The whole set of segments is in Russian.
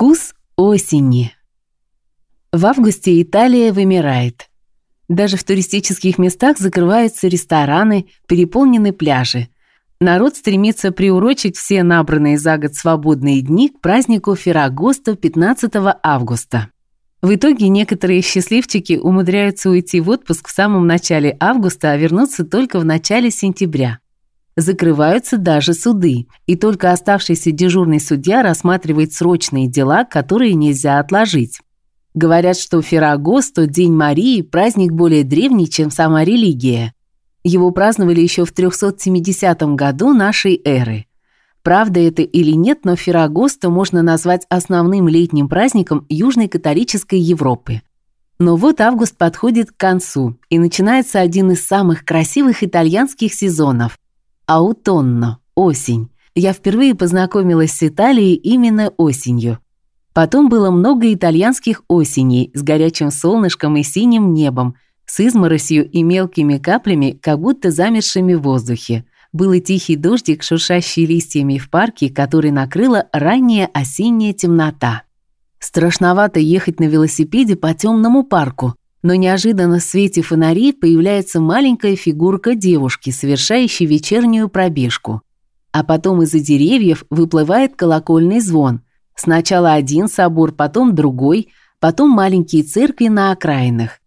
Вкус осени. В августе Италия вымирает. Даже в туристических местах закрываются рестораны, переполнены пляжи. Народ стремится приурочить все набранные за год свободные дни к празднику Феррагосто 15 августа. В итоге некоторые счастливчики умудряются уйти в отпуск в самом начале августа, а вернуться только в начале сентября. Закрываются даже суды, и только оставшийся дежурный судья рассматривает срочные дела, которые нельзя отложить. Говорят, что Феррагосто, День Марии, праздник более древний, чем сама религия. Его праздновали еще в 370 году нашей эры. Правда это или нет, но Феррагосто можно назвать основным летним праздником Южной католической Европы. Но вот август подходит к концу, и начинается один из самых красивых итальянских сезонов аутонно, осень. Я впервые познакомилась с Италией именно осенью. Потом было много итальянских осеней с горячим солнышком и синим небом, с изморосью и мелкими каплями, как будто замерзшими в воздухе. Был и тихий дождик, шуршащий листьями в парке, который накрыла ранняя осенняя темнота. Страшновато ехать на велосипеде по темному парку, но неожиданно в свете фонарей появляется маленькая фигурка девушки, совершающей вечернюю пробежку. А потом из-за деревьев выплывает колокольный звон. Сначала один собор, потом другой, потом маленькие церкви на окраинах.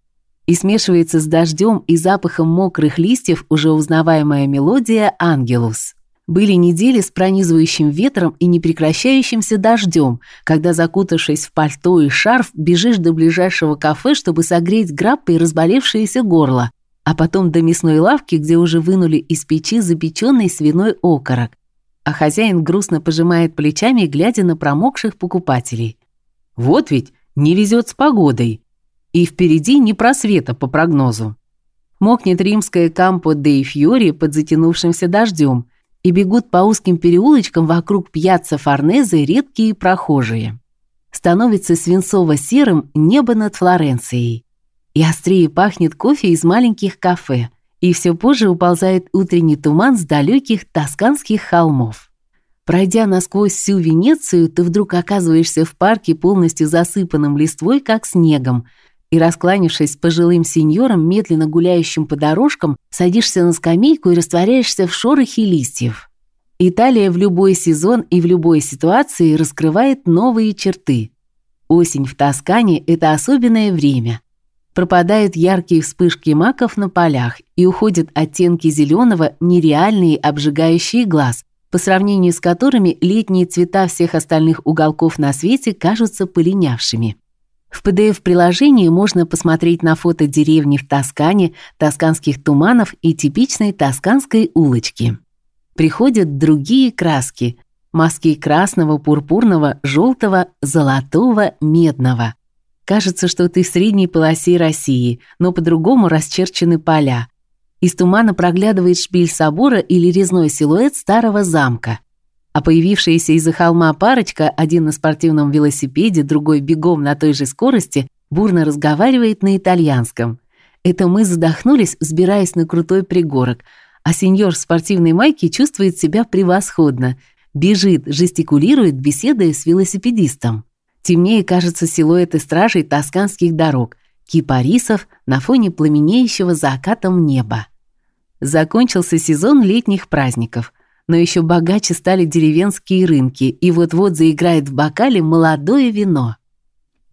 И смешивается с дождем и запахом мокрых листьев уже узнаваемая мелодия «Ангелус». Были недели с пронизывающим ветром и непрекращающимся дождем, когда, закутавшись в пальто и шарф, бежишь до ближайшего кафе, чтобы согреть граппой разболевшееся горло, а потом до мясной лавки, где уже вынули из печи запеченный свиной окорок. А хозяин грустно пожимает плечами, глядя на промокших покупателей. Вот ведь не везет с погодой. И впереди не просвета по прогнозу. Мокнет римское Кампо дей Фьори под затянувшимся дождем, и бегут по узким переулочкам вокруг пьяцца Форнезе редкие прохожие. Становится свинцово-серым небо над Флоренцией. И острее пахнет кофе из маленьких кафе, и все позже уползает утренний туман с далеких тосканских холмов. Пройдя насквозь всю Венецию, ты вдруг оказываешься в парке, полностью засыпанным листвой, как снегом, и, раскланившись с пожилым сеньором, медленно гуляющим по дорожкам, садишься на скамейку и растворяешься в шорохе листьев. Италия в любой сезон и в любой ситуации раскрывает новые черты. Осень в Тоскане – это особенное время. Пропадают яркие вспышки маков на полях и уходят оттенки зеленого, нереальные, обжигающие глаз, по сравнению с которыми летние цвета всех остальных уголков на свете кажутся полинявшими. В PDF-приложении можно посмотреть на фото деревни в Тоскане, тосканских туманов и типичной тосканской улочки. Приходят другие краски: маски красного, пурпурного, желтого, золотого, медного. Кажется, что ты в средней полосе России, но по-другому расчерчены поля. Из тумана проглядывает шпиль собора или резной силуэт старого замка а появившаяся из-за холма парочка, один на спортивном велосипеде, другой бегом на той же скорости, бурно разговаривает на итальянском. Это мы задохнулись, взбираясь на крутой пригорок, а сеньор в спортивной майке чувствует себя превосходно, бежит, жестикулирует, беседуя с велосипедистом. Темнее кажется силуэты стражей тосканских дорог, кипарисов на фоне пламенеющего закатом неба. Закончился сезон летних праздников – но еще богаче стали деревенские рынки, и вот-вот заиграет в бокале молодое вино.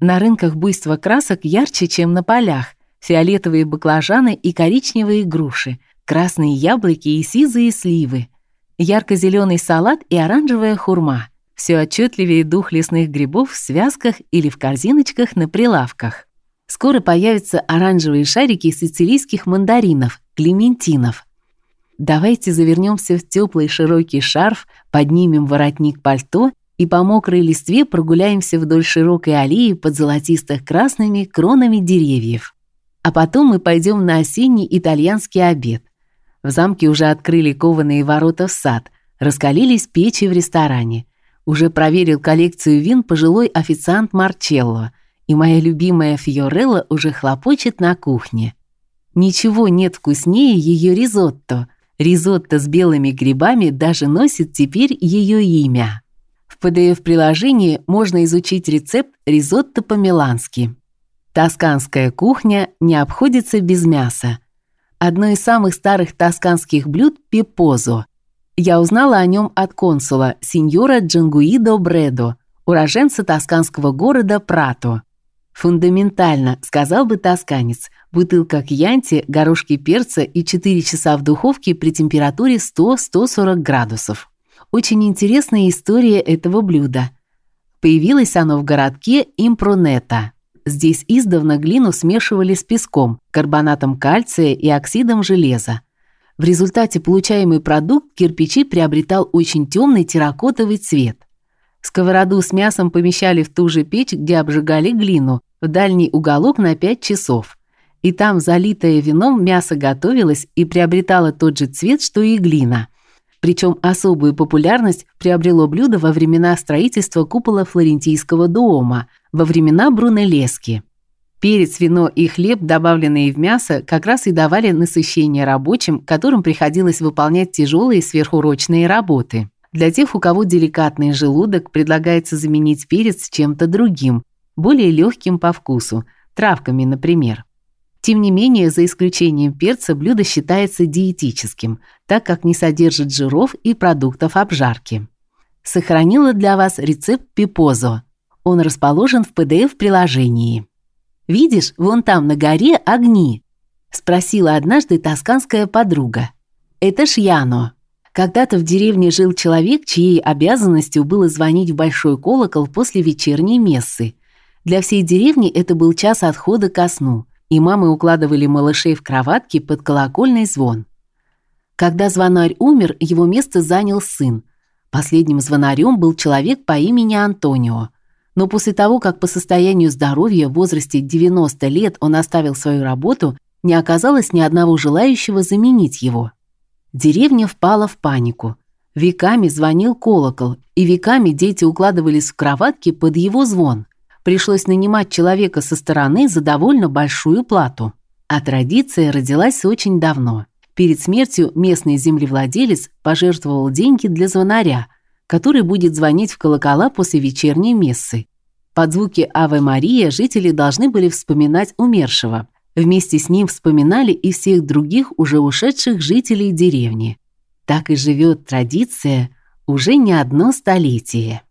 На рынках буйство красок ярче, чем на полях. Фиолетовые баклажаны и коричневые груши, красные яблоки и сизые сливы, ярко зеленый салат и оранжевая хурма. Все отчетливее дух лесных грибов в связках или в корзиночках на прилавках. Скоро появятся оранжевые шарики сицилийских мандаринов, клементинов, Давайте завернемся в теплый широкий шарф, поднимем воротник пальто и по мокрой листве прогуляемся вдоль широкой аллеи под золотистых красными кронами деревьев. А потом мы пойдем на осенний итальянский обед. В замке уже открыли кованые ворота в сад, раскалились печи в ресторане. Уже проверил коллекцию вин пожилой официант Марчелло, и моя любимая Фьорелла уже хлопочет на кухне. Ничего нет вкуснее ее ризотто – Ризотто с белыми грибами даже носит теперь ее имя. В PDF-приложении можно изучить рецепт ризотто по-милански. Тосканская кухня не обходится без мяса. Одно из самых старых тосканских блюд – пипозо. Я узнала о нем от консула, сеньора Джангуидо Бредо, уроженца тосканского города Прато. Фундаментально, сказал бы тосканец, бутылка кьянти, горошки перца и 4 часа в духовке при температуре 100-140 градусов. Очень интересная история этого блюда. Появилось оно в городке Импронета. Здесь издавна глину смешивали с песком, карбонатом кальция и оксидом железа. В результате получаемый продукт кирпичи приобретал очень темный терракотовый цвет. Сковороду с мясом помещали в ту же печь, где обжигали глину, в дальний уголок на 5 часов. И там, залитое вином, мясо готовилось и приобретало тот же цвет, что и глина. Причем особую популярность приобрело блюдо во времена строительства купола флорентийского дома, во времена Брунеллески. Перец, вино и хлеб, добавленные в мясо, как раз и давали насыщение рабочим, которым приходилось выполнять тяжелые сверхурочные работы. Для тех, у кого деликатный желудок, предлагается заменить перец чем-то другим, более легким по вкусу, травками, например. Тем не менее, за исключением перца, блюдо считается диетическим, так как не содержит жиров и продуктов обжарки. Сохранила для вас рецепт пипозо. Он расположен в PDF-приложении. «Видишь, вон там на горе огни?» – спросила однажды тосканская подруга. «Это Шьяно». Когда-то в деревне жил человек, чьей обязанностью было звонить в большой колокол после вечерней мессы. Для всей деревни это был час отхода ко сну, и мамы укладывали малышей в кроватки под колокольный звон. Когда звонарь умер, его место занял сын. Последним звонарем был человек по имени Антонио. Но после того, как по состоянию здоровья в возрасте 90 лет он оставил свою работу, не оказалось ни одного желающего заменить его. Деревня впала в панику. Веками звонил колокол, и веками дети укладывались в кроватки под его звон. Пришлось нанимать человека со стороны за довольно большую плату. А традиция родилась очень давно. Перед смертью местный землевладелец пожертвовал деньги для звонаря, который будет звонить в колокола после вечерней мессы. Под звуки Аве Мария жители должны были вспоминать умершего – Вместе с ним вспоминали и всех других уже ушедших жителей деревни. Так и живет традиция уже не одно столетие.